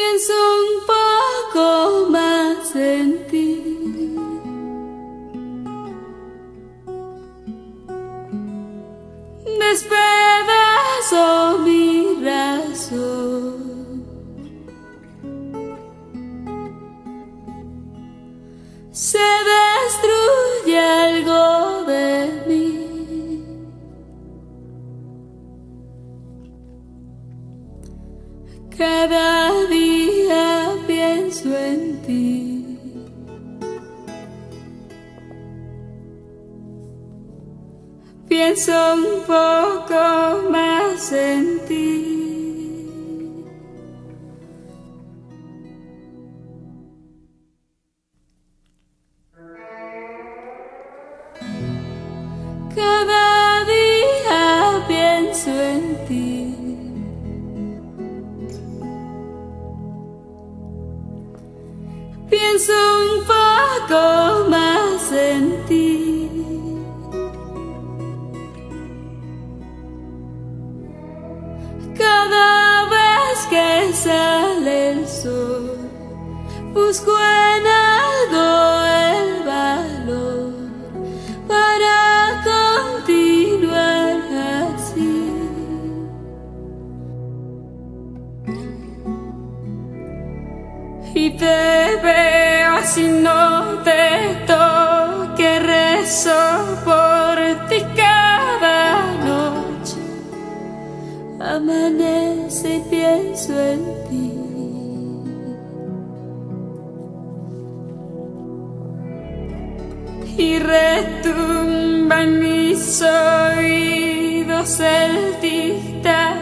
pienso un poco más en ti. Despedazo mi razón. Se destruye algo de mí. Cada Pienso un poco más en ti. Cada día pienso en ti. Pienso un poco más en ti. Busco en algo el valor para continuar así. Y te veo así, no te toque, rezo por ti cada noche. Amanece y pienso en ti. Y retumba en mis oídos el tic-tac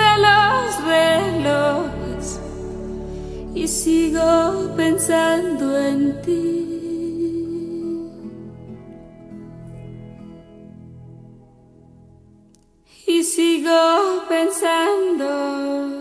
de los relojes y sigo pensando en ti. Y sigo pensando